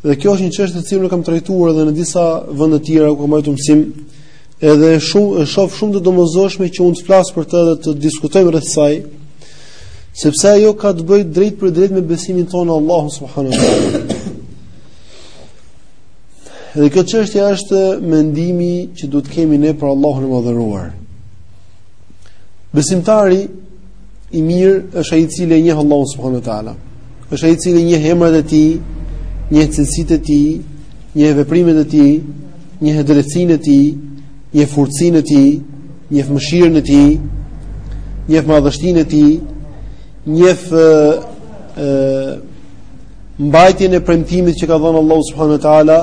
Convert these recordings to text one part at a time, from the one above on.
Dhe kjo është një çështje të cilën e kam trajtuar edhe në disa vende të tjera ku kam mbajtur mësim, edhe shumë e shoh shumë të domosdoshme që unë të flas për të dhe të diskutojmë rreth saj, sepse ajo ka të bëjë drejt për drejt me besimin tonë në Allahun subhanehu ue teala. Dhe kjo çështje është mendimi që duhet të kemi ne për Allahun e Madhëruar. Besimtari I mirë është ai i cili e njeh Allahun subhanehu ue teala. Është ai i cili njeh emrat e tij, njeh cilësitë e tij, njeh veprimet e tij, njeh drejtësinë e tij, njeh urtësinë e tij, njeh mëshirën e tij, njeh madhështinë e tij, njeh ë mbajtjen e premtimit që ka dhënë Allahu subhanehu ue teala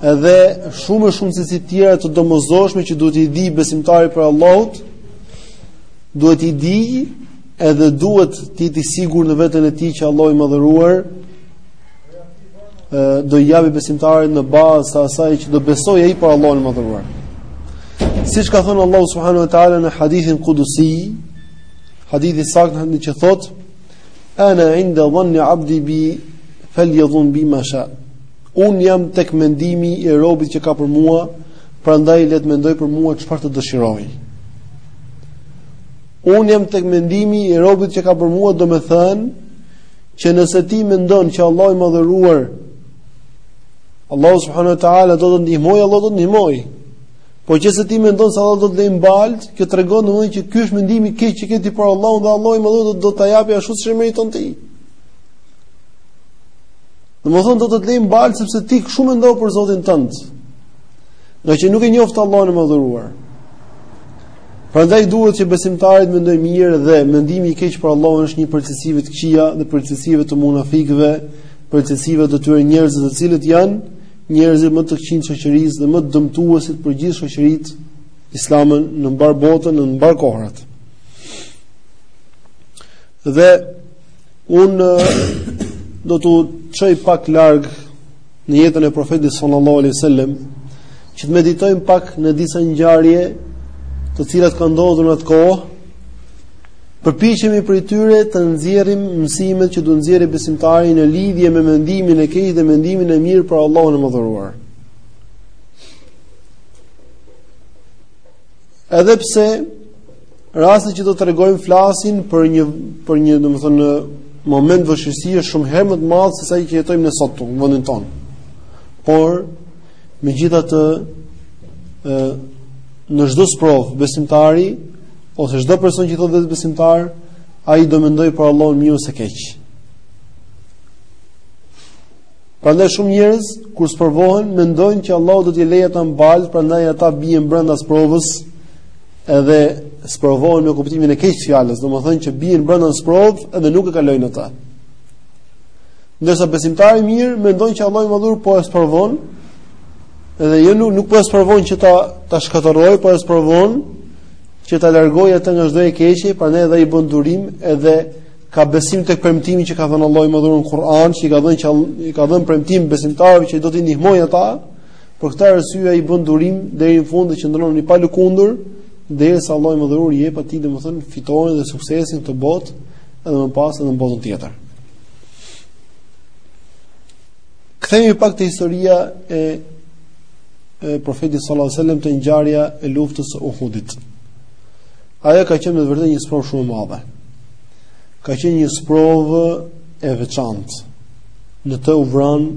edhe shumë e shumë cilësi të tjera të domosdoshme që duhet t'i dijë besimtari për Allahun Duhet t'i dijë edhe duhet të jetë i sigurt në veten e tij që Allahu i madhëruar do i japi besimtarit në bazë të asaj që do besojë ai për Allahun e madhëruar. Siç ka thënë Allahu subhanahu wa taala në hadithin kudusi, hadith i saktë në që thotë ana inda dhanni abdi bi falyadhunna bi ma sha. Un jam tek mendimi i robit që ka për mua, prandaj le të mendojë për mua çfarë të dëshirojë. Unë jam tek mendimi i robit që ka për mua, do me thënë, që nëse ti mendon që Allahu i madhëruar, Allahu subhanahu wa ta'ala do të ndihmojë, Allahu do të ndihmojë. Po qe se ti mendon se Allahu do të lejë në baltë, kjo tregon domethënë që kjo është mendimi i keq që ke ti për Allahun, dhe Allahu i madhëruar do ta japi ashtu siç e meriton ti. Domethënë do të të lejë në baltë sepse ti kshu mendon për Zotin tënd. Nga që nuk e njef ti Allahun e madhëruar. Prandaj duhet që besimtari të mendojë mirë dhe mendimi i keq për Allahun është një prej cilësive të këqija dhe prej cilësive të munafikëve, prej cilësive të atyre njerëzve të cilët janë njerëzit më të këqinj të shoqërisë dhe më të dëmtuesit për gjithë shoqëritë islame në mbarë botën, në mbarë kohrat. Dhe Un do t'ju çoj pak larg në jetën e profetit sallallahu alaihi wasallam që të meditojmë pak në disa ngjarje të cilat kanë ndodhur në atë kohë përpiqemi prej tyre të nxjerrim mësimet që do nxjerri besimtari në lidhje me mendimin e keq dhe mendimin e mirë për Allahun e madhëruar. Edhe pse Rastet që do të tregojmë flasin për një për një, domethënë, moment vështirësie shumë herë më të madh se sa i që jetojmë ne sot, në vendin tonë. Por megjithatë ë në çdo sprovë besimtari ose çdo person që i thotë vetes besimtar, ai do mendojë për Allahun mirë ose keq. Prandaj shumë njerëz kur sprovohen mendojnë që Allahu do t'i lejë ata në baltë, prandaj ata bien brenda sprovës, Edhe sprovohen me kuptimin e keq të fjalës, domethënë që bien brenda në sprovë dhe nuk e kalojnë ata. Ndërsa besimtari i mirë mendon që Allahu i madhëruar po e sprovon dhe jo nuk, nuk po e sprovon që ta ta shkatërrojë, po e sprovon që ta largojë atë nga çdo e keqe, prandaj edhe i bën durim edhe ka besim tek premtimi që ka dhënë Allahu i madhëruar në Kur'an, që i ka dhënë që i ka dhënë premtim besimtarëve që do t'i ndihmojë ata, Për këtë arsye ai bën durim deri në fund dhe qëndron i palëkundur derisa Allahu i madhëruar i jep atij domethënë fitoren dhe suksesin në këtë botë edhe më pas edhe në botën tjetër. Kthehemi pak te historia e e profetit sallallahu alajhi wasallam te ngjarja e luftës së Uhudit. Ajo ka qenë me vërtet një sprovë shumë e madhe. Ka qenë një sprovë e veçantë. Në të u vranë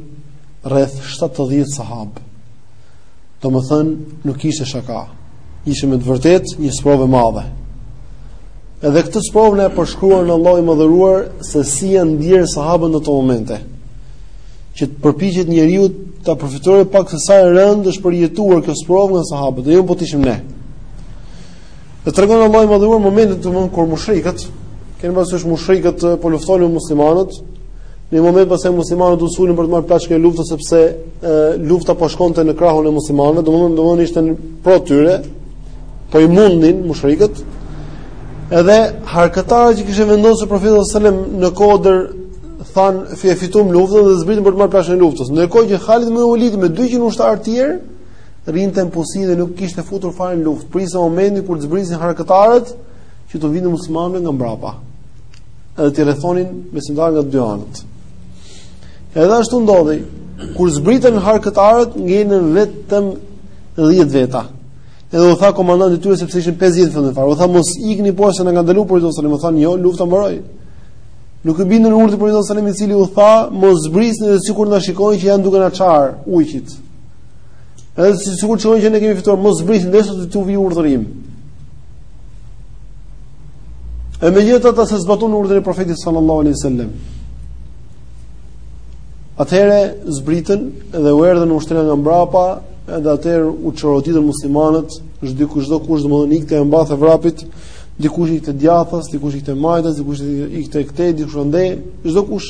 rreth 70 sahabë. Domethënë, nuk ishte shaka. Ishte me të vërtetë një sprovë e madhe. Edhe këtë sprovë na e përshkruan Allahu i madhëruar se si janë ndjerë sahabët në këto momente. Që të përpiqet njeriu ta përfytyrojë pak se sa e rëndë është përjetuar kjo sprovë nga sahabët. Dhe jo më po të ishim ne. E tregon Allahu i Madhëruar momentin domethënë kur mushrikët, kanë pasur mushrikët po luftonin me muslimanët, në një moment pasaj muslimanët u sulën për të marrë plaçkën e luftës sepse e, lufta po shkonte në krahun e muslimanëve, domethënë domethënë ishte pro tyre, po i mundnin mushrikët. Edhe harkëtarët që kishte vendosur profeti sallallahu alajhi wasallam në kodër thanë fi e fituam luftën dhe zbritën për të marrë plaçkën e luftës. Ndërkohë që Khalid ibn Walid me 200 ushtarë të tjerë rrinte në pusi dhe nuk ishte futur fare në luftë. Priste momentin kur të zbrisnin harkëtarët që t'u vinin muslimanëve nga mbrapa. Edhe të rrethonin besimtarët nga dy anët. Edhe ashtu ndodhi, kur zbritën harkëtarët ngelën vetëm 10 veta. Edhe u tha komandanti i tyre sepse ishin 50 në fund fare. U tha mos ikni poshtë se na ka ndaluar profeti alejhi selam, thanë jo, lufta mbaroi. Nuk i bindën urdhrit profetit alejhi selam, i cili u tha mos zbrisni dhe sikur na shikoni që janë duke na çarë ujqit. Edhe si sikur t'shihni që ne kemi fituar, mos zbrisni derisa t'ju vijë urdhri im. E megjithatë s'e zbatuan urdhrin e profetit sallallahu alaihi sallam Atëhere zbritën dhe u erdhën ushtria nga mbrapa Edhe atëherë u çoroditën muslimanët Dikush, çdokush domethënë ikte, ia mbathi vrapit Dikush ikte djathtas, dikush ikte majtas, dikush ikte këtej, dikush ikte andej Çdokush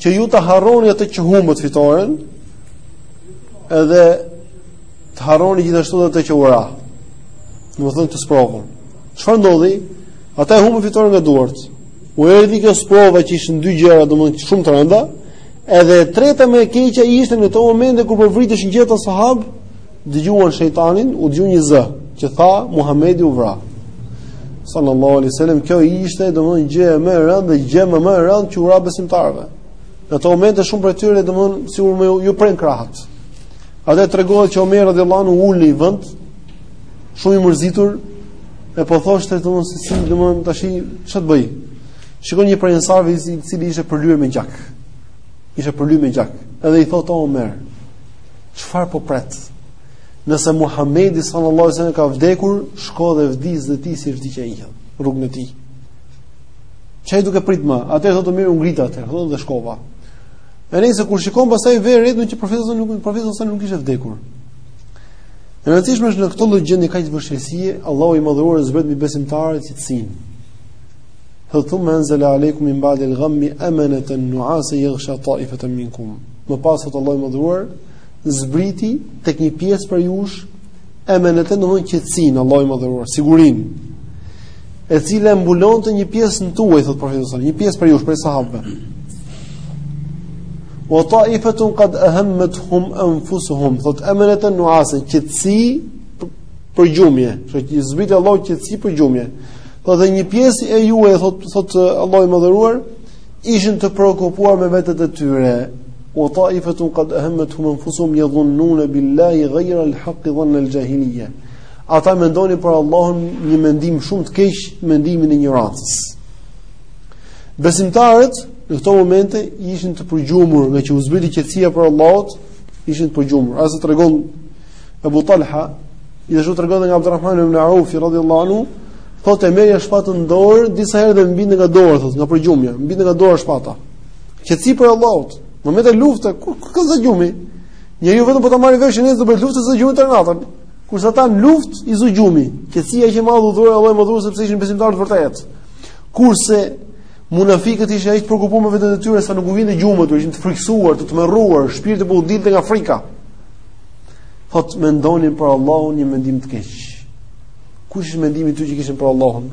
që ju të harroni atë që humbët fitoren, edhe të harroni gjithashtu edhe atë që u ra, domethënë këtë sprovën. Çfarë ndodhi? Ata e humbën fitoren nga duart. U erdhi kjo sprova që ishin dy gjëra domethënë shumë të rënda, edhe e treta më e keqja ishte në ato momente kur po vriteshin gjithë ata sahabë, dëgjuan shejtanin, u dëgjua një zë që tha Muhamedi u vra. Sallallahu alaihi wasallam, kjo ishte domethënë gjëja më e rëndë dhe gjëma më e rëndë që u ra besimtarëve. Në ato momente shumë prej tyre domethënë sikur iu prenë krahët. Atë tregohet që Omer radhiyallahu anhu u ul në vend shumë i mërzitur e po thoshte domethënë se si domethënë tash ç'të bëj. Shikon një prej ansarëve i cili ishte përlyer me gjak. Ishte përlyer me gjak. Edhe i thotë Omer, Çfarë po pret? Nëse Muhamedi sallallahu alaihi wasallam ka vdekur, shko dhe vdis dhe ti si vdiq ai, në rrugën e tij. Ça je duke prit më, atëherë thotë Omeri u ngrita, thotë dhe shkova. E nëse kur shikon pastaj vërteton që profeti nuk profeti sa nuk ishte vdekur. E rëndësishme është në këto lloj gjendje kaq vështirësie, Allahu i madhëruar zbret mbi besimtarët qetësinë. Thumma anzala aleikum min ba'd al-ghammi amanatan nu'asa yaghsha ta'ifatan minkum. Më pas thotë Allahu i madhëruar zbriti tek një pjesë prej jush amanatan domethënë qetësinë, Allahu i madhëruar, sigurinë, e cila e mbulonte një pjesën tuaj, thotë profeti një pjesë prej jush, prej sahabëve. Wa ta'ifatun qad ahammat-hum anfusuhum, thotë amanatan nu'asa, qetësi përgjumje, që që zbriti Allahu qetësi përgjumje, thotë dhe një pjesë e juaj, thotë Allahu i madhëruar, ishin të preokupuar me vetet e tyre, wa ta'ifatun qad ahammat-hum anfusuhum yadhunnuna billahi ghayra al-haqqi dhanna al-jahiliya. Ata mendonin për Allahun një mendim shumë të keq, mendimin e ignorancës. Besimtarët në këto momente ishin të përgjumur ngaqë u zbriti qetësia prej Allahut, ishin të përgjumur. Sa tregon Abu Talha, gjithashtu tregohet edhe nga Abdurrahman ibn Auf, radhiyallahu anhu, thotë e merrja shpatën në dorë, disa herë dhe më binte nga dora, thotë, nga përgjumja, më binte nga dora shpata. Qetësi prej Allahut, në momente lufte, ku, ku të zë gjumi? Njeriu vetëm po ta marrë vesh, nesër do bëjë luftë, s'e zë gjumi atë natën. Kurse ata në luftë, i zë gjumi. Qetësi aq e madhe u dhuroi, Allahu i madhëruar, sepse ishin besimtarë të vërtetë. Kurse, munafikët ishin aq të preokupuar me veten e tyre sa nuk u vinte gjumë, do ishin të frikësuar, të tmerruar, shpirti po u dilte nga frika. Thot mendonin për Allahun një mendim të keq. Kush është mendimi i tyre që kishin për Allahun?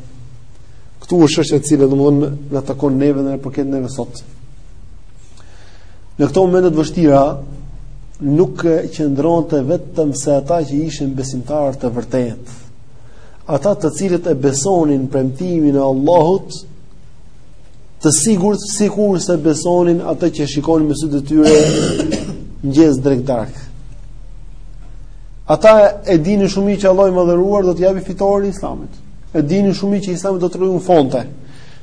Ktu është çështja e cila domthonë na takon neve dhe na përket neve sot. Në këto momente të vështira nuk qëndronte vetëm se ata që ishin besimtarë të vërtetë. Ata të cilët e besonin premtimin e Allahut Të sigurt sikur se besonin atë që shikonin me sytë e tyre mëngjes drek dark. Ata e dinin shumë mirë që Allahu i madhëruar do t'i japë fitoren Islamit. E dinin shumë mirë që Islami do të triumfonte.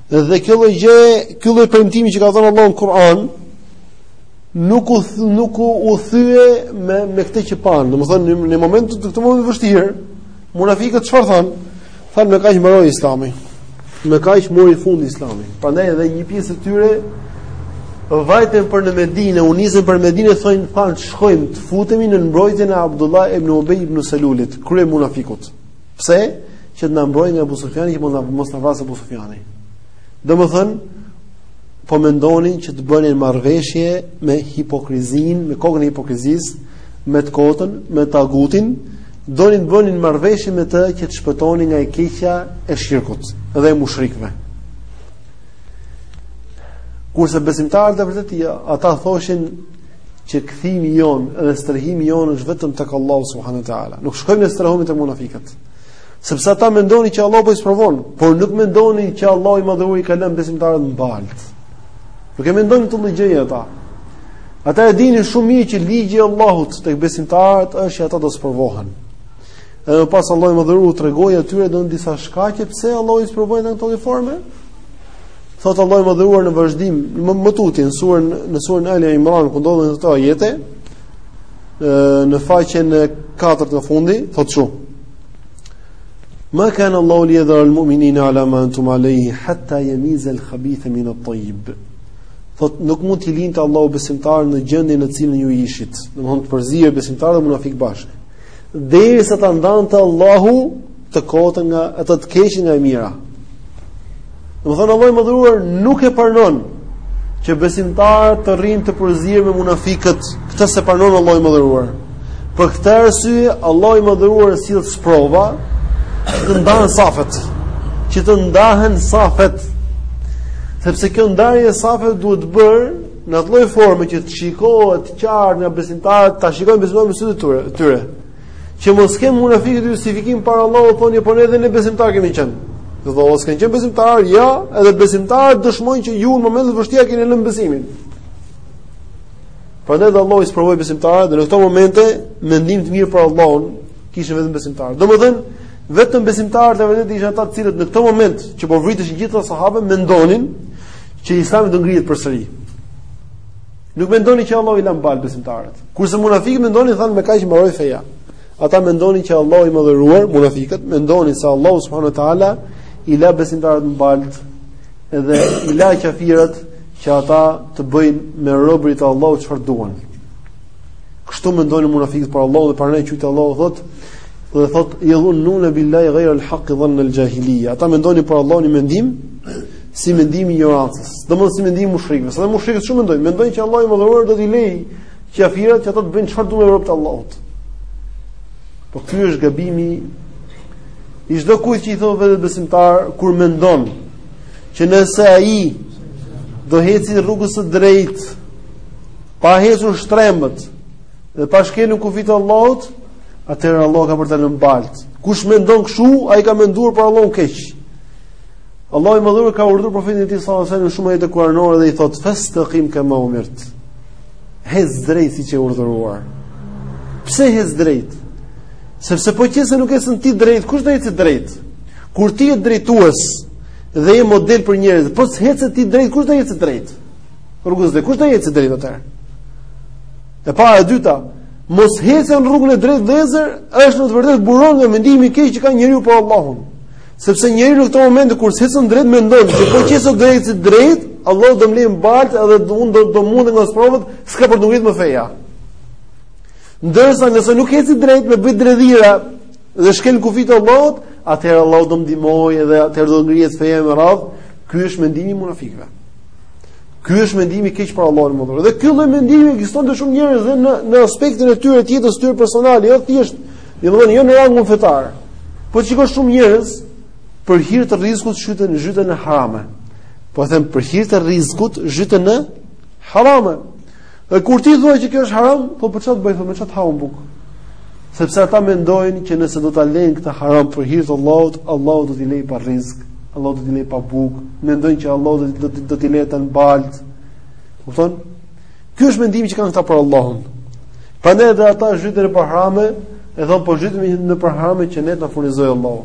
Dhe, dhe kjo lloj gjë, ky lloj premtimi që ka dhënë Allahu në Kur'an, nuk u nuk u thye me me këtë që pan. Domethënë në, në momentin në këtë moment të vështirë, Munafikët çfarë thonë? Thonë me kaq mbaroi Islami. Me kaq mori fund Islami. Prandaj edhe një pjesë e tyre vajtën për në Medinë, u nisën për Medinë, thanë shkojmë të futemi në mbrojtjen e Abdullah ibn Ubay ibn Salulit, krye munafikut. Pse? Që të na mbrojë nga Abu Sufjani që mund të mos na vrasë Abu Sufjani. Domethënë, po mendonin që të bënin marrëveshje me hipokrizin, me kokën e hipokrizisë, me të kotën, me tagutin, Donin të bënin marrëveshje me të që të shpëtonin nga e keqja e shirkut dhe e mushrikëve. Kurse besimtarët e vërtetë, ata thoshin që kthimi jon dhe strehimi jon është vetëm tek Allahu subhanahu wa taala. Nuk shkojmë në strehim te munafikët. Sepse ata mendonin që Allahu po i sprovon, por nuk mendonin që Allahu i madhëruar i ka lënë besimtarët në baltë. Nuk e mendonin këtë gjë ata. Ata e dinin shumë mirë që ligji i Allahut tek besimtarët është që ata do të sprovohen. Edhe më pas Allahu i madhëruar u tregon atyre don disa shkaqe pse Allahu i sprovoi në këtë formë. Thot Allahu i madhëruar në vazhdim, më, më tutje në surën në surën Ali Imran ku ndodhen këto ajete në faqen e katërt te fundi, thot çu. Ma kan Allahu li yadhara al-mu'minina ala ma antum alayhi hatta yamiza al-khabitha min at-tayyib. Thot nuk mund t'i linte Allahu besimtarët në gjendjen në të cilën ju ishit. Domthon të përzier besimtarët dhe munafik bashk. Derisa ta ndante Allahu të kotën nga a të keqen nga e mira. Domthon Allahu i madhëruar nuk e pranon që besimtarët të rrinë të përzier me munafikët, këtë s'e pranon Allahu i mëdhur. Për këtë arsye Allahu i madhëruar sjell sprova të ndahen safet, që të ndahen safet. Sepse kjo ndarje e safet duhet bërë në atë lloj forme që të shikohet qartë nga besimtarët, ta shikojnë besimtarët me sytë e tyre, tyre. Që mos kenë munafikët justifikim para Allahut thonë jo, po ne edhe ne besimtarë kemi qenë. Do të thotë, kanë qenë besimtarë, ja, edhe besimtarët dëshmojnë që ju në momentin e vështirë keni lënë besimin. Prandaj dhe Allahu i sprovoi besimtarët dhe në këto momente mendim të mirë për Allahun kishin vetëm besimtarët. Domethënë, vetëm besimtarët e vërtetë ishin ata të cilët në këto momente që po vriteshin gjithë ata sahabë mendonin që Islami do ngrihet përsëri. Nuk mendonin që Allahu i la n'baltë besimtarët. Kurse munafiqët mendonin thanë me kaq mbaroi feja. Ata mendonin që Allahu i madhëruar, munafiqët mendonin se Allahu subhanahu wa taala i la besimtarët në baltë dhe i la kafirët që ata të bëjnë me robërit e Allahut çfarë duan. Kështu mendonin munafiqët për Allahun dhe prandaj ç'thotë Allahu thot dhe thot yadhunnuna billahi ghayra al-haq dhann al-jahiliya. Ata mendonin për Allahun një mendim si mendimi i injorancës. Domthon si mendimi i mushrikëve. Se mushrikët kshu mendojnë? Mendojnë që Allahu i madhëruar do t'i lejë kafirët që ata të bëjnë çfarë duan me robërit e Allahut. Po ky është gabimi i çdokujt që i thotë vetes besimtar kur mendon që nëse ai do heci rrugës së drejtë pa hecur shtrembët dhe pa shkelur kufijtë e Allahut, atëherë Allahu ka për ta lënë n'baltë. Kush mendon kështu, ai ka menduar për Allahun keq. Allahu i madhëruar ka urdhëruar profetin e tij sallallahu alajhi wasallam n'shumë ajete kuranore dhe i thotë fastaqim kama umirt. Hec drejt siç je urdhëruar. Pse hec drejt? Sepse po qe se nuk hecën ti drejt, kush do ecë drejt? Kur ti je drejtues dhe je model për njerëz, po s'hece ti drejt, kush do ecë drejt? Rrugës dhe kush do ecë drejt atë? E para e dyta, moshecja n'rrugën e drejtë dhezër, është në të vërtetë buron nga mendimi i keq që ka njeriu për Allahun. Sepse njeriu në këtë moment kur s'hecën drejt mendon se po qe se do eci drejt, Allahu do më lejë n'baltë edhe unë do të mundem nga sprovat, s'ka për t'u ngritur më feja. Ndërsa nëse nuk eci drejt dhe bëj dredhira dhe shkel kufijtë e Allahut, atëherë Allahu do m'ndihmojë dhe atëherë do ngrihet feja me radh. Ky është mendimi i munafikëve. Ky është mendimi i keq për Allahun e madhëruar. Dhe ky lloj mendimi ekziston te shumë njerëz dhe në në aspektin e tyre të jetës tyre personale, jo thjesht, jo domethënë jo në rangun fetar. Po shiko shumë njerëz për hir të rizkut shyten zhyten në harame. Po them për hir të rizkut zhyten në harame. Dhe kur t'i thua që kjo është haram, po po çfarë të bëj, me çfarë të ha unë bukë? Sepse ata mendojnë që nëse do ta lejnë këtë haram për hir të Allahut, Allahu do t'i lejë pa rizk, Allahu do t'i lejë pa bukë, mendojnë që Allahu do do do t'i lejë në baltë. Kupton? Ky është mendimi që kanë këta për Allahun. Prandaj edhe ata zhyten në harame, e thon po zhytemi në harame që ne të na furnizojë Allahu.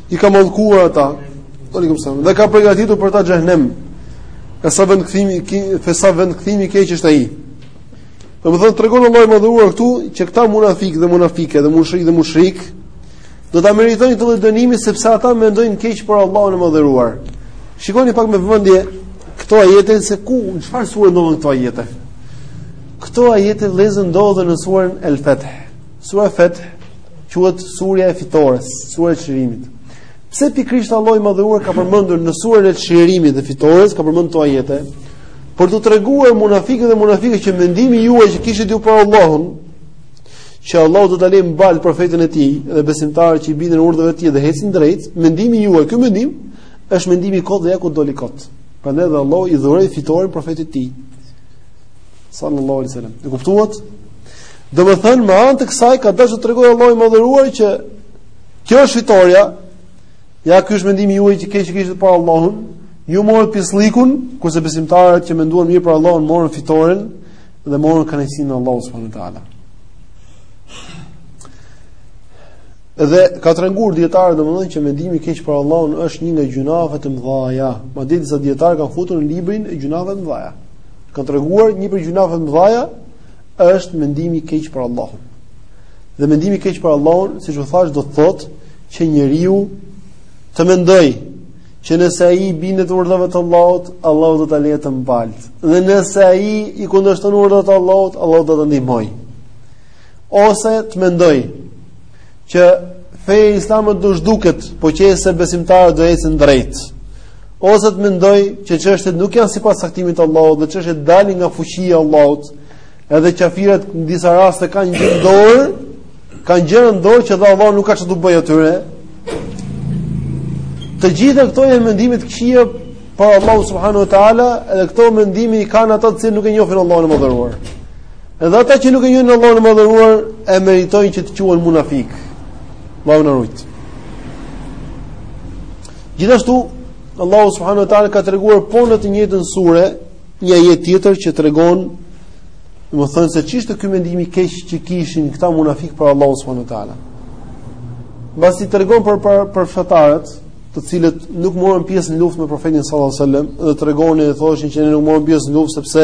I ka mallkuar ata. Aleikum selam. Dhe ka përgatitur për ta xhehenem. Sa vend kthimi, sa vend kthimi keq është ai. Domethënë tregon Allahu i Madhëruar këtu që këta munafikë dhe munafike dhe mushrikë dhe mushrike do ta meritojnë këtë dënim sepse ata mendojnë keq për Allahun e Madhëruar. Shikoni pak me vëmendje këto ajete se ku në çfarë sure ndodhen këto ajete. Këto ajete vëllezër ndodhen në surën El-Fath. Sura Feth quhet surja e fitores, sura e çlirimit. Pse pikërisht Allahu i Madhëruar ka përmendur në surën e çlirimit dhe fitores, ka përmendur këto ajete për të treguar munafikët dhe munafiket që mendimi juaj që kishit ju për Allahun, që Allahu do ta lejë në baltë profetin e tij dhe besimtarët që i binden urdhrave të tij dhe ecin drejt, mendimi juaj, ky mendim është mendim i kotë dhe ja ku doli i kotë. Prandaj dhe Allahu i dhuroi fitoren profetit të tij. Sallallahu alaihi wasallam. E kuptuat? Domethënë me anë të kësaj ka dashur të tregojë Allahu i Madhëruar që kjo është fitorja. Ja ky është mendimi juaj i keq që kishit për Allahun. Ju morët pisllikun, kurse besimtarët që menduan mirë për Allahun morën fitoren dhe morën kënaqësinë e Allahut subhanehu ue teala. Dhe kanë treguar dijetarët domethënë që mendimi i keq për Allahun është një nga gjynahet e mëdha. Madje disa dijetarë e kanë futur në librin e gjynaheve të mëdha. Kanë treguar një prej gjynaheve të mëdha është mendimi i keq për Allahun. Dhe mendimi i keq për Allahun, siç u thashë, do të thotë që njeriu të mendojë që nëse ai bindet urdhrave të Allahut, Allahu do ta lejë në baltë. Dhe nëse ai i kundërshton urdhrat e Allahut, Allahu do ta ndihmojë. Ose të mendojë që feja islame do zhduket, po qe se besimtarët do ecin drejt. ose të mendojë që çështjet nuk janë sipas caktimit të Allahut dhe çështjet dalin nga fuqia e Allahut. Edhe qafirat në disa raste kanë gjë në dorë, kanë gjë në dorë që Allahu nuk ka ç'u bën atyre. Të gjitha këto janë mendime të këqija për Allahu subhanahu wa taala, edhe këto mendime i kanë ata që nuk e njohin Allahun e Madhëruar. Edhe ata që nuk e njohin Allahun e Madhëruar e meritojnë që të quhen munafikë. Allahu na ruajt. Gjithashtu Allahu subhanahu wa taala ka treguar po në të njëjtën sure një ajet tjetër që tregon domethënë se ç'ishte ky mendim i keq që kishin këta munafikë për Allahu subhanahu wa taala. Mbasi tregon për për, për fshatarët, të cilët nuk morën pjesë në luftë me profetin sallallahu alajhi wasallam dhe tregonin dhe thoshin që ne nuk morëm pjesë në luftë sepse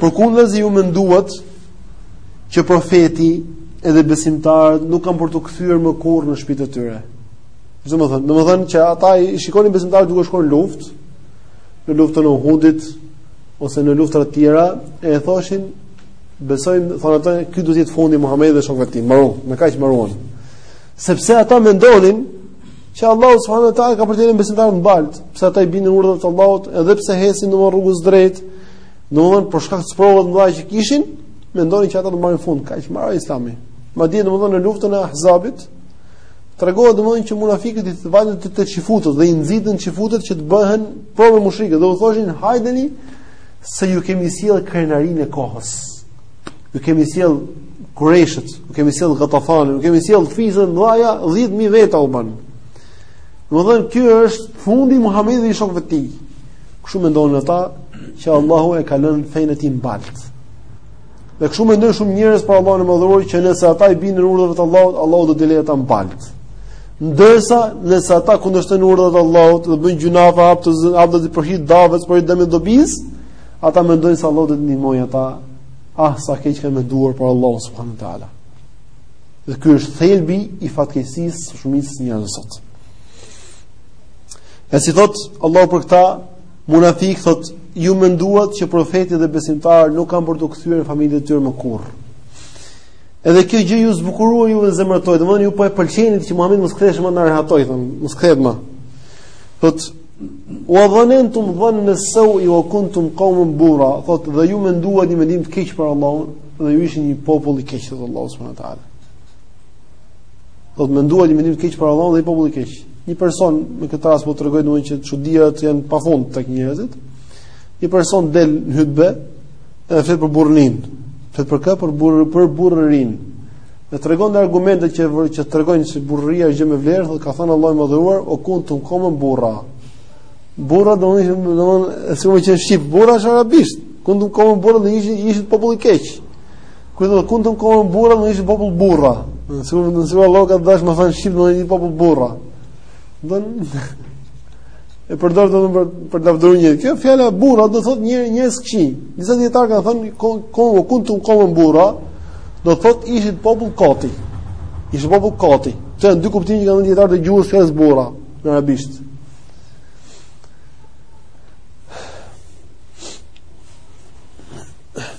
Përkundazi ju menduat që profeti edhe besimtarët nuk kanë për t'u kthyer më kurrë në shtëpitë e tyre. Domethënë, domethënë që ata i shikonin besimtarët duke shkuar në luftë, në luftën e Uhudit ose në luftra të tjera, e thoshin besojmë, thonë ata, ky do të jetë fundi i Muhamedit dhe shokëve të tij. Mbaroi, me kaq mbaruan. Sepse ata mendonin që Allahu subhanahu wa taala ka për t'i lënë besimtarët në baltë, edhe pse ata i bindin urdhrave të Allahut, edhe pse ecin në rrugën e drejtë, Domethënë për shkak të sprovave të mëdha që kishin, mendonin që ata do marrin fund, kaq mbaroi Islami. Madje domethënë në luftën e Ahzabit tregohet domethënë që munafikët vajtën te te çifutët dhe i nxitën çifutët që të bëhen bashkë me mushrikët, dhe u thoshin hajdeni se ju kemi sjell krenarinë e kohës. Ju kemi sjell kurejshët, ju kemi sjell Gatafanin, ju kemi sjell fiset e mëdha 10000 veta u bënë. Domethënë ky është fundi i Muhamedit dhe i shokëve të tij. Kështu mendonin ata që Allahu e ka lënë fenë e tij n'baltë. Dhe kështu mendojnë shumë njerëz për Allahun e Madhëruar që nëse ata i bindën urdhrave të Allahut, Allahu do t'i lërë ata n'baltë. Ndërsa nëse ata kundërshtojnë urdhrat e Allahut dhe bëjnë gjynahe haptazi, haptazi për hir të davës, për demek dobisë, ata mendojnë se Allahu do t'i ndihmojë ata. Ah, sa keq kanë menduar për Allahun subhanuhu teala. Dhe ky është thelbi i fatkeqësisë së shumicës njerëzve sot. E si thot Allahu për këta munafik thot ju menduat që profeti dhe besimtarët nuk kanë për t'u kthyer në familjet e tyre më kurrë. Edhe kjo gjë ju zbukurua ju në zemrat tuaja, domethënë ju po e pëlqenit që Muhamedi mos kthehesh më, na rehatoi, thon, mos kthehet më. Thot wa dhanantum dhanna sawi wa kuntum qawman bura, thot dhe ju menduat një mendim të keq për Allahun dhe ju ishin një popull i keq thot Allahu subhanahu wa taala. Po menduat një mendim të keq për Allahun dhe një popull i keq. Një person në këtë rast po tregoj domethënë që çuditë janë pafund tek njerëzit. Një person del në hutbe dhe flet për burrninë, flet për kë për burrë për burrërinë. Dhe tregon dhe argumente që që tregojnë se burrëria është gjë me vlerë, thotë ka thënë Allahu i Madhëruar, wa kuntum kauman bura. Bura do të thonë domethënë s'është shqip, bura është arabisht. Kuntum kauman bura dhe ishin ishin popull i keq. Ky thotë kuntum kauman bura, dhe ishit popull burra. Sikur sikur Allahu ka dashur me thënë shqip do një popull burra. Don e përdor domethënë për lavdëru një. Kjo fjala bura do thotë njerëz të këqij. Disa dietar kanë thënë kauman kuntum kauman bura, do thotë ishit popull koti. Ishit popull koti. Të dy kuptime që kanë dietar të gjuhës fjalës bura në arabisht.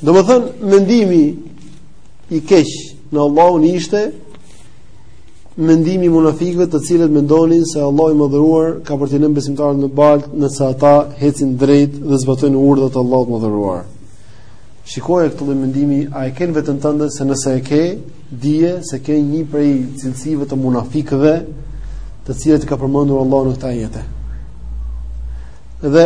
Domethënë, mendimi i keq në Allahun ishte mendimi i munafikëve të cilët mendonin se Allahu i mëdhëruar ka për t'i lënë besimtarët në baltë nëse ata hecin drejt dhe zbatojnë urdhët e Allahut të mëdhëruar. Shikoje këtë lloj mendimi, a e ke në veten tënde se nëse e ke, dije se ke një prej cilësive të munafikëve, të cilët ka përmendur Allahu në këtë ajet. Dhe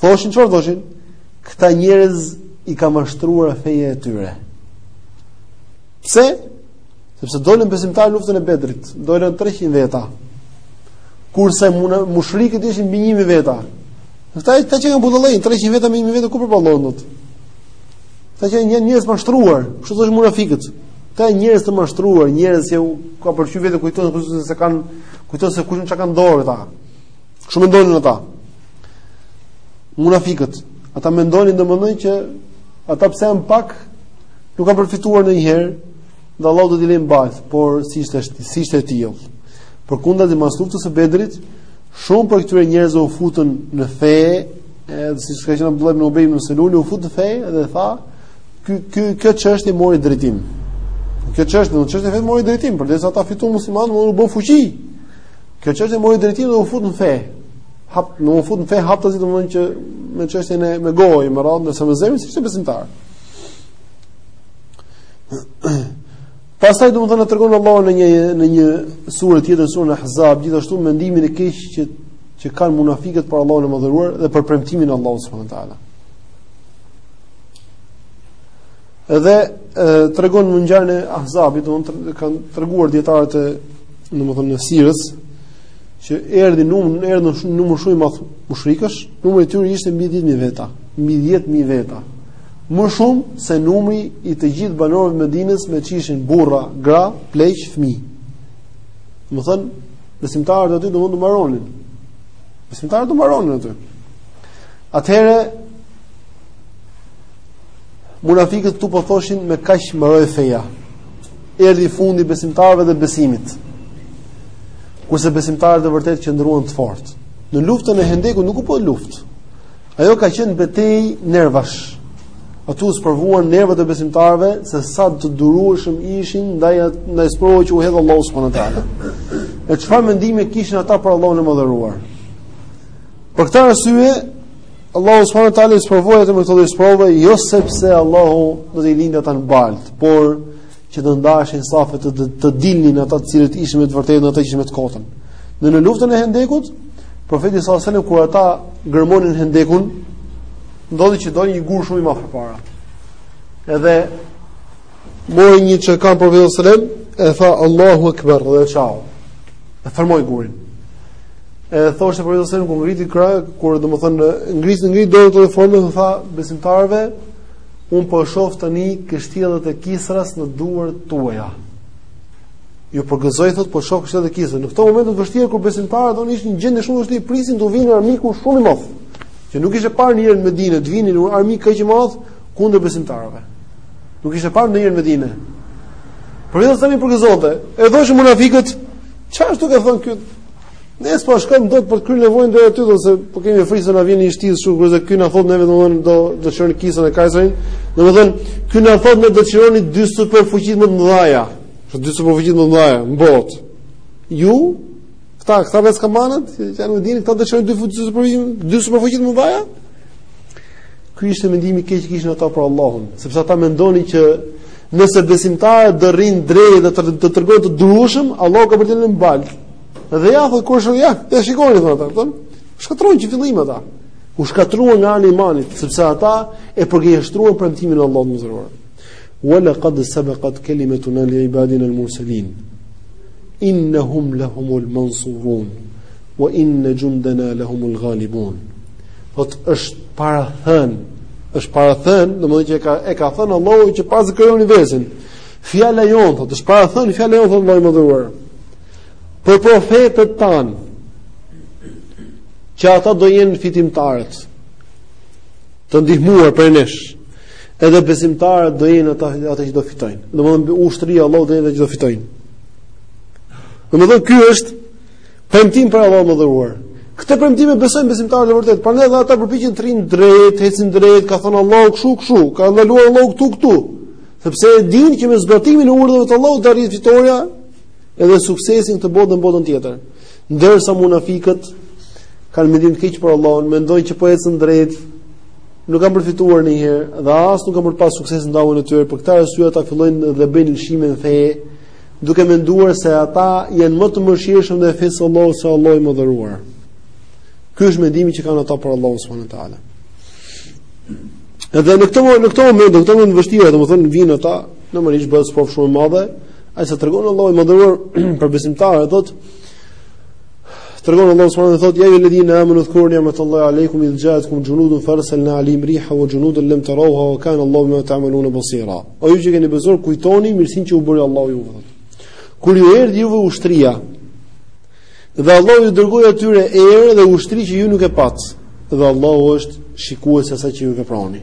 Thoshin çfarë thoshin? Këta njerëz i ka mashtruar feja e tyre. Pse? Sepse dolën besimtarët në luftën e Bedrit, dolën 300 veta. Kurse mushrikët ishin mbi 1000 veta. Këta këta qenkan budallenj 300 veta me 1000 veta ku përballojnë dot? Këta janë njerëz të mashtruar, kështu thoshin munafikët. Këta janë njerëz të mashtruar, njerëz që ka përqy vetë kujtojnë kush se kanë kujtojnë se kush çka kanë në dorë këta. Kështu mendonin ata. Munafikët, ata mendonin domethënë që ata pse janë pak nuk kanë për të fituar ndonjëherë dhe Allahu do t'i lejë në baltë, por s'ishte s'ishte e tillë. Përkundrazi dhe mas luftës së Bedrit, shumë prej këtyre njerëzve u futën në fe, edhe siç ka qenë Abdullah ibn Ubej ibn Selul u fut në fe dhe tha, ky ky kjo çështje mori drejtim. Kjo çështje, domethënë çështja mori drejtim, përderisa ata fituan muslimanët, u bë fuqi. Kjo çështje mori drejtim dhe u fut në fe. Hap, nuk u fut në fe haptazi domethënë që me çështjen e me gojë, me radhë se me zemër ishte besimtar. Pastaj domethënë na tregon Allahu në një në një sure tjetër surën Ahzab gjithashtu mendimin e keq që që kanë munafikët për Allahun e mëdhëruar dhe për premtimin e Allahut subhanuhu teala. Edhe tregon në ngjarjen e Ahzabit, domethënë kanë treguar dietarët e domethënë të Sirës që erdhi numër erdhën numër shumë i madh mushrikësh, numri i tyre ishte mbi 10000 veta, mbi 10000 veta. Më shumë se numri i të gjithë banorëve të Medinës me ç'ishin burra, gra, pleq, fëmijë. Domethënë, besimtarët aty do mund të mbaronin. Besimtarët do mbaronin aty. Atëherë Munafikët këtu po thoshin me kaq mbaroi feja. Erdhi fundi i besimtarëve dhe besimit. Kurse besimtarët e vërtetë qëndruan të fortë. Në luftën e Hendekut nuk u bë luftë. Ajo ka qenë betejë nervash. Aty u sprovuan nervat e besimtarëve se sa të durueshëm ishin ndaj ndaj sprovave që u hedh Allahu subhanahu wa taala. E çfarë mendime kishin ata për Allahun e mëdhëruar? Për këtë arsye Allahu subhanahu wa taala i sprovoi ata me këto lloj sprove, jo sepse Allahu do t'i linte ata në baltë, por që të ndaheshin safet të dilnin ata të cilët ishin me të vërtetën e ata që ishin me të kotën. Dhe në luftën e Hendekut, profeti sallallahu alajhi wasallam kur ata gërmonin Hendekun, ndodhi që doli një gur shumë i madh përpara. Edhe Mori një çekan Profeti alejhi selam, e tha Allahu Ekber dhe e çau. E thërrmoi gurin. E thoshte Profeti alejhi selam, kur ngriti krah, kur domethënë, ngriti, ngriti dorën e fort, dhe tha besimtarëve, unë po shoh tani kështjellat e Kisras në duart tuaja. Ju përgëzoj thotë po shoh kështjellat e Kisras. Në këtë moment të vështirë kur besimtarët domethënë ishin në gjendje shumë të vështirë prisin të vinte armiku shumë i madh. Që nuk ishte parë ndonjëherë në Medinë të vinte një armik kaq i madh, kundër besimtarëve. Nuk ishte parë ndonjëherë në Medinë. Profeti alejhi selam i përgëzonte, e thoshin munafikët, çfarë është duke thënë ky? Ne s'po shkojmë dot për të kryer nevojën deri aty, ose po kemi frikë se na vjen një shtizë shumë kurse ky na thotë ne vetëm domethënë do do çlirojmë Kisrën e Kaiserin. Domethënë ky na thotë ne do të çlironi dy superfuqitë më të mëdha. Dy superfuqitë më të mëdha në botë. Ju Këta, këta vetë s'ka manët, që janë në Medinë, këta do çlirojnë dy superfuqi, dy superfuqitë e mëdhaja. Ky ishte mendimi i keq që kishin ata për Allahun, sepse ata mendonin që nëse besimtarët do rrinë drejt dhe të, të tregohen të durueshëm, Allahu ka për t'i lënë në baltë. Dhe ja thotë kush ja, e shikoni thonë ata, thonë, u shkatërruan që në fillim ata. U shkatërruan nga ana e imanit, sepse ata e përgënjeshtruan premtimin e Allahut të madhëruar. Wa laqad sabaqat kalimatuna li ibadina al mursalin innahum lahum al mansurun wa inna jundana lahum al ghalibun. Thotë është parathënë, është parathënë, domethënë që e ka e ka thënë Allahu që para se të krijojë universin. Fjala jonë thotë, është parathënë, fjala jonë thotë Allahu i madhëruar. Për profetët tanë që ata do jenë fitimtarët të ndihmuar prej nesh. Edhe besimtarët do jenë ata ata që do fitojnë. Domethënë ushtria e Allahut do jenë ata që do fitojnë. Domethënë ky është premtim prej Allahut të madhëruar. Këtë premtim e besojnë besimtarët e vërtetë. Prandaj edhe ata përpiqen të rrinë drejt, ecin drejt, ka thënë Allahu kshu kshu, ka ndaluar Allahu këtu këtu. Sepse e dinë që me zbatimin e urdhrave të Allahut do arrihet fitorja edhe suksesi në këtë botë dhe botën tjetër. Ndërsa munafikët kanë mendim të keq për Allahun, mendojnë që po ecën drejt, nuk kanë për të fituar ndonjëherë dhe as nuk kanë për të pasur sukses në dawën e tyre, për këtë arsye ata fillojnë dhe bëjnë lëshime në fe, duke menduar se ata janë më të mëshirshëm ndaj fesë së Allahut se Allahu i madhëruar. Ky është mendimi që kanë ata për Allahun subhanehu teala. Edhe në këtë në këtë moment, në këtë moment të vështirë, domethënë vijnë ata, normalisht bëhet sprovë shumë e madhe, Ai sa tregon Allahu i madhëruar për besimtarët, thotë Tregon Allahu subhanahu wa taala thotë ja ejuhel-ledhina amanu dhkuru ni'matallahi aleikum idh ja'atkum junudun farsalna alayhim riha wa junudan lam tarawha wa kana Allahu bima ta'maluna basira. O ju që keni besuar kujtoni mirësinë që u bëri Allahu juve kur ju erdhi juve ushtria dhe Allahu ju dërgoi atyre erë dhe ushtri që ju nuk e patë. Dhe Allahu është shikues i asaj që ju veproni.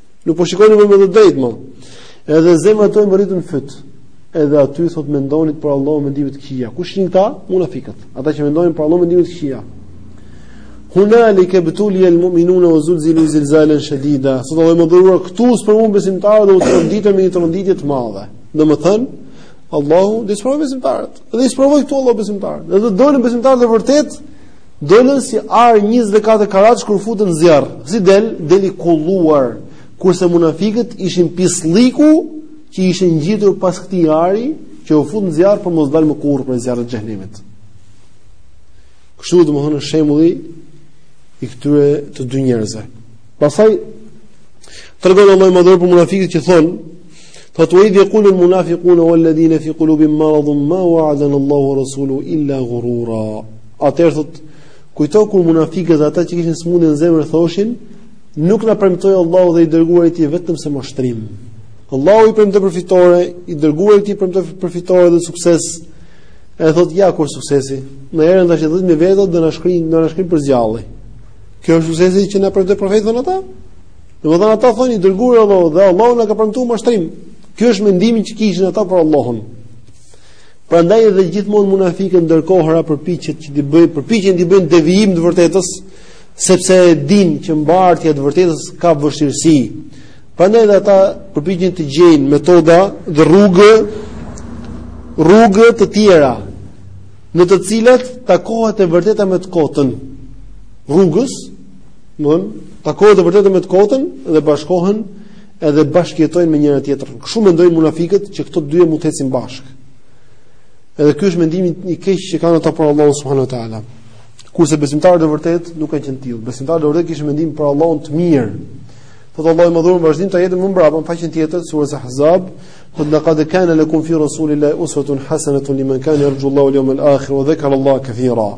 Nuk po shikonit më drejt më. Edhe zemrat thotë mbërritën në fyt. Edhe aty thot mendonit për Allahun mendime të këqija. Kush janë këta? Munafiqët. Ata që mendonin për Allahun mendime të këqija. Hunalika btuli al mu'minuna wa zulzilu zilzalan shadida. Thotë i madhëruari këtu u sprovuan besimtarët dhe u tronditën me një tronditje të madhe. Domethënë, Allahu i sprovoi besimtarët. Dhe i sprovoi këtu Allahu besimtarët. Edhe dolën besimtarët e vërtetë Dolën si ar njëzet e katër karatsh kur u futën në zjarr. Si del? Del i kulluar. Kurse munafiqët ishin pislliku që ishin ngjitur pas këtij ari që u fut në zjarr për mos dalë më kurrë prej zjarrit të xhenemit. Kështu domethënë shembulli i këtyre të dy njerëzve. Pastaj tregon Allahu i madhëruar për munafiqët që thonë Thot wa idh yaqulu al-munafiquna wal-ladhina fi qulubihim maradun ma wa'adana Allahu wa rasuluhu illa ghurura. Atëherë thot kujto kur munafiqët dhe ata që kishin smundje në zemër thoshin nuk na premtoi Allahu dhe i dërguari i tij vetëm se mashtrim. Allahu i premtoi për fitore, i dërguari i tij premtoi për fitore dhe sukses. E thot ja ku suksesi. Na erdhën tash 10000 vetë do na shkrin, do na shkrin për së gjalli. Ky është suksesi që na premtoi profeti thonë ata? Domethënë ata thonë i dërguari i Allahut dhe Allahu na ka premtuar mashtrim. Ky është mendimi që kishin ata për Allahun. Prandaj edhe gjithmonë munafiqët ndërkohëra përpiqen që t'i bëjnë përpiqen t'i bëjnë devijim të vërtetës, sepse e dinë që mbartja e vërtetës ka vështirësi. Prandaj edhe ata përpiqen të gjejnë metoda dhe rrugë rrugë të tjera në të cilat takohet e vërteta me të kotën. Rrugës Domthon, takohet e vërteta me të kotën dhe bashkohen edhe bashkëjetojnë me njëra tjetrën. Kështu mendojnë munafiqët që këto të dyja mund të ecin bashkë. Edhe ky është mendimi i keq që kanë ata për Allahun subhanuhu te ala. Kurse besimtarët e vërtetë nuk kanë qenë të tillë. Besimtarët e vërtetë kishin mendim për Allahun të mirë. Po Allahu i madhëruar në vazhdim te ajeti më mbrapa, në faqen tjetër sura Al-Ahzab, "Qul po laqad kana lakum fi rasulillahi uswatun hasanatun liman kana yarju Allaha wal yawmal akhir wa dhakara Allaha kathira."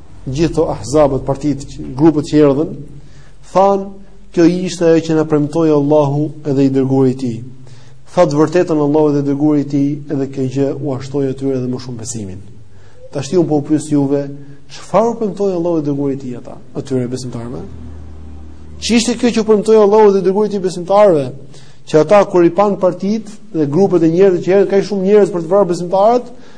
gjithë ato ahzabët, partitë, grupet që erdhën, thanë, kjo ishte ajo që na premtoi Allahu edhe i dërguari i tij. Tha të vërtetën Allahu edhe i dërguari i tij, edhe kjo gjë ua shtoi atyre edhe më shumë besimin. Tashti unë po ju pyes juve, çfarë premtoi Allahu edhe i dërguari i tij ata, atyre besimtarëve? Ç'ishte kjo që premtoi Allahu edhe i dërguari i tij besimtarëve? Që ata kur i panë partitë dhe grupet e njerëzve që erdhën kaq shumë njerëz për të vrarë besimtarët,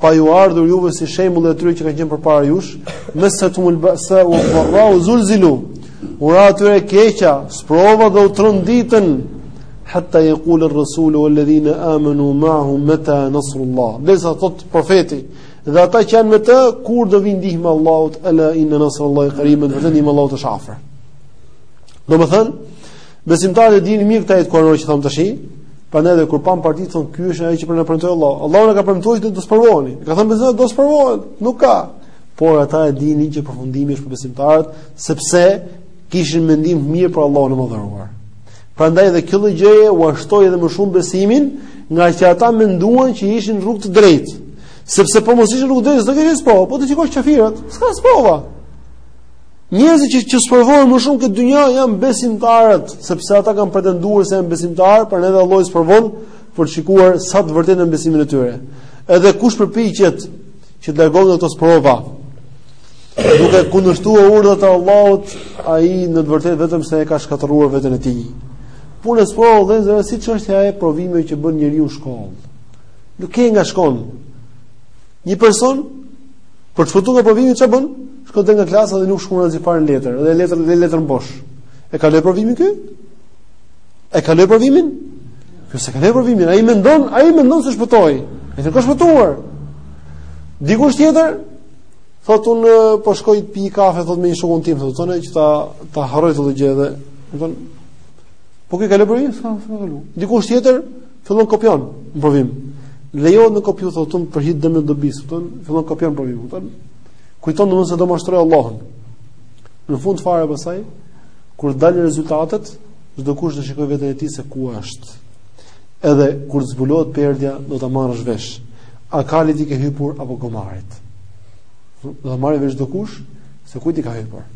pa ju ardhur juve si shembulli i atyre që kanë qenë përpara jush, massathumul ba'sa'u wad-darra'u wa zulzilu. U ra atyre keqja, sprova dhe u tronditën hatta yaqul ar-rasul wal ladhina amanu ma'ahu mata nasrullah. Derisa thotë profeti dhe ata që janë me të kur do vijë ndihma e Allahut, ala inna nasrullahi qarib, vërtet ndihma e Allahut është afër. Domethënë, Besimtarët e dinin mirë këtë ajet kuranor që thon tash. Prandaj edhe kur panë partitë thon kjo është ajo që po na premtoi Allah. Allahu na ka premtuar që do të sprovoheni. Ka thënë besimtarët do të sprovohen, nuk ka. Por ata e dinin që përfundimi është për besimtarët, sepse kishin mendim të mirë për Allahun e madhëruar. Prandaj edhe kjo gjë ua shtoi edhe më shumë besimin, ngaqë ata menduan që ishin rrugë të drejtë. Sepse po mos ishin rrugë të drejtë, s'do kishte sprova, po të shikosh qafirat, s'ka sprova. Njerëzit që që sprovohen më shumë në këtë dynja janë besimtarët, sepse ata kanë pretenduar se janë besimtarë, por edhe Allahu sprovon për të shikuar sa të vërtetë janë në besimin e tyre. Edhe kush përpiqet që të largohet nga këto sprova, duke kundërshtuar urdhrat e Allahut, ai në të vërtetë vetëm se e ka shkatërruar veten e tij. Por në sprova vëllezër, si çështja e provimeve që bën njeriu në shkollë. Nuk ke nga shkon. Një person për të shpëtuar nga provimi çfarë bën? Shkon te nga klasa dhe nuk shkruan asgjë fare në letër, e lë letër, e lë letrën bosh. E kaloi provimin ky? E kaloi provimin? Ky s'e kaloi provimin, ai mendon, ai mendon se shpëtoi. Ai nuk ka shpëtuar. Dikush tjetër thotë unë po shkoj të pi kafe thotë me një shokun tim thotë thonë që ta ta harroj këtë gjë dhe do të thonë po ky e kaloi provimin, s'e ka s'e kaloi. Dikush tjetër Fillon kopjon në provim. Lejohet në kopjo thotë për hir të domosdosë, thon, fillon kopjon në provim, thon. Kujton domosë se do mashtrojë Allahun. Në fund fare pasaj, kur dalin rezultatet, çdokush do shikojë veten e tij se ku është. Edhe kur të zbulohet perdja, do ta marrësh vesh. A kalit i ke hypur apo gomarit? Do ta marrë vesh çdokush se kujt i ka hypur.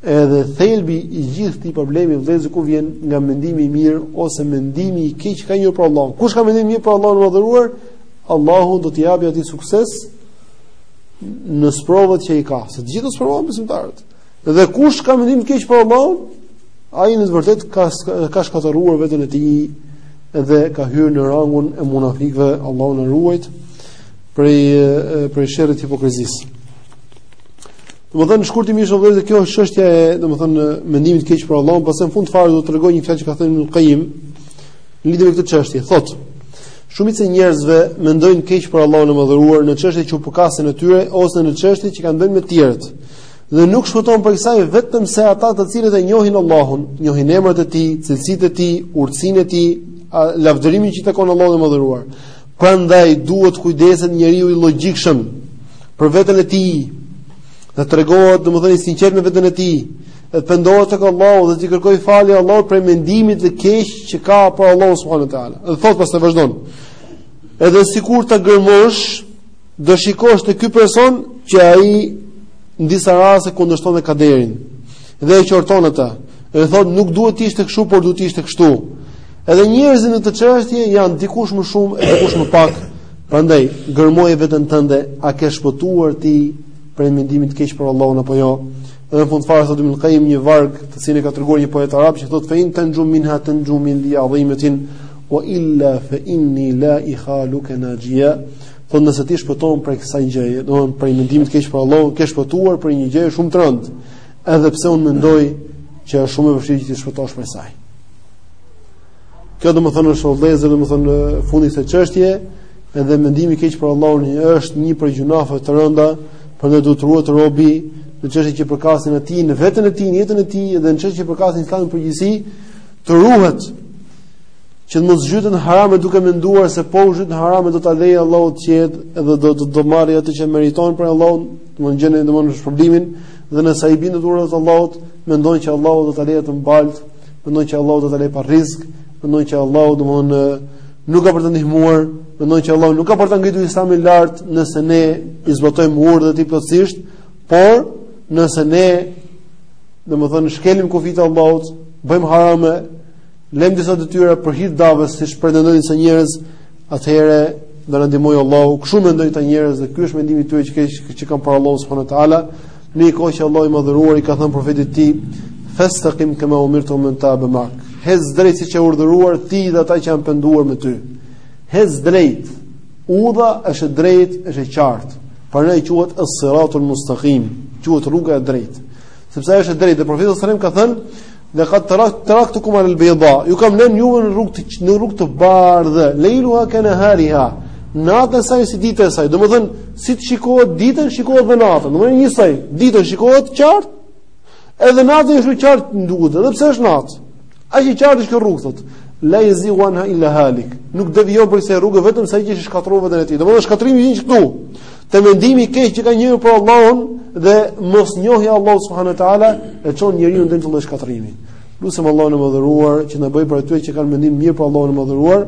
Edhe thelbi i gjithë këtij problemi vëllezër ku vjen nga mendimi i mirë ose mendimi i keq që ka njeriu për Allahun. Kush ka mendim mirë për Allahun e madhëruar, Allahu do t'i japë atij sukses në sprovat që i ka. Se të gjithë sprovohen besimtarët. Dhe kush ka mendim të keq për Allahun, ai në të vërtetë ka ka shkatërruar veten e tij dhe ka hyrë në rangun e munafikëve, Allahu na ruajt prej prej sherrit të hipokrizisë. Domethënë shkurtimisht o vëllezër kjo është çështja e domethënë mendimit të keq për Allahun, pastaj në fund fare do të tregoj një fjalë që ka thënë Ibn Qayyim në lidhje me këtë çështje. Thot: Shumica e njerëzve mendojnë keq për Allahun e madhëruar në çështje që u përkasin atyre ose në çështje që kanë të bëjnë me të tjerët. Dhe nuk shpëton prej kësaj vetëm se ata të cilët e njohin Allahun, njohin emrat e tij, cilësitë e tij, urtësinë e tij, lavdërimin që i takon Allahut të madhëruar. Prandaj duhet të kujdeset njeriu i logjikshëm për veten e tij, të tregohet domethënë i sinqert me veten e tij, të pendohet tek Allahu dhe t'i kërkojë falje Allahut prej mendimit të keq që ka për Allahun subhanehu ue teala. Dhe thot pastaj vazhdon. Edhe sikur ta gërmosh Do shikosh te ky person që ai në disa raste kundërshton kaderin dhe e qorton atë. Dhe thotë nuk duhet të ishte kështu, por duhet të ishte kështu. Edhe njerëzit në këtë çështje janë dikush më shumë e dikush më pak. Prandaj, gërmoje veten tënde, a ke shpëtuar ti prej mendimit të keq për Allahun apo jo? Edhe në fund fare thotë Ibn Qayyim një varg të cilin e ka treguar një poet arab që thotë fein tanju minha tanju min dhi azimatin wa illa fa inni la ikhaluka najia. Po nëse ti shpëton prej kësaj gjëje, domethënë prej mendimit të keq për Allahun, ke shpëtuar prej një gjëje shumë të rëndë. Edhe pse unë mendoj që është shumë e vështirë që të shpëtosh prej saj. Kjo domethënë është vëllezër, domethënë fundi i kësaj çështje, edhe mendimi i keq për Allahun është një prej gjynaheve të rënda, prandaj duhet të ruhet robi në çështje që i përkasin atij, vetes së tij, jetës së tij dhe në çështje që i përkasin Islamit në përgjithësi, të ruhet që të mos zhytet në harame duke menduar se po u zhyt në harame do ta lejë Allahu të qetë dhe do të do marrë atë që meriton prej Allahut, domthonë të gjejë domthonë shpërblimin dhe nëse ai i bindet urdhrit të Allahut, mendon që Allahu do ta lejë në baltë, mendon që Allahu do ta lejë pa rizk, mendon që Allahu domthonë nuk ka për ta ndihmuar, mendon që Allahu nuk ka për ta ngritur Islamin lart nëse ne i zbatojmë urdhrat e tij plotësisht, por nëse ne domthonë shkelim kufijtë e Allahut, bëjmë harame Lëmë disa detyra për hir të davës, siç pretendojnë disa njerëz, atëherë do na ndihmojë Allahu. Kshu mendojnë këta njerëz dhe ky është mendimi i tyre i keq që kanë për Allahu subhanahu wa taala. Në një kohë që Allahu i madhëruar i ka thënë profetit të tij, "Fastaqim kama umirta wa man taba ma'ak." Ec drejt siç je urdhëruar ti dhe ata që janë penduar me ty. Ec drejt. Udha është e drejtë, është e qartë. Prandaj quhet as-siratul mustaqim, quhet rruga e drejtë. Sepse ajo është e drejtë dhe profeti sallallahu alajhi wasallam ka thënë, Lekad terak teraktukum alel bejda Ju kam lënë juve në rrugë të, në rrugë të bardhë Lejluha kenehariha Nata e saj si dita e saj Domethënë siç shikohet ditën Shikohet dhe natën Domethënë njësoj Ditën shikohet qartë Edhe natën është qartë duket Edhe pse është natë Aq e qartë është kjo rrugë thot La jezigu anha illa halik Nuk devijon prej kësaj rruge Vetëm se ai që shkatërron veten e tij Domethënë shkatërrimi që këtu Te mendimi i keq që ka njeriu për Allahun dhe mosnjohja e Allahut subhanahu wa taala e çon njeriun në çdo shkatërrim. Lusim Allahun e madhëruar që të na bëjë prej atyre që kanë mendim mirë për Allahun e madhëruar.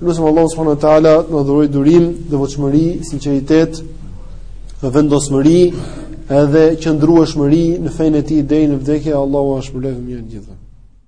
Lusim Allahun subhanahu wa taala të na dhurojë durim, devotshmëri, sinqeritet, vendosmëri, edhe qëndrueshmëri në fenë e tij deri në vdekje. Allahu ju shpërbleftë të gjithëve.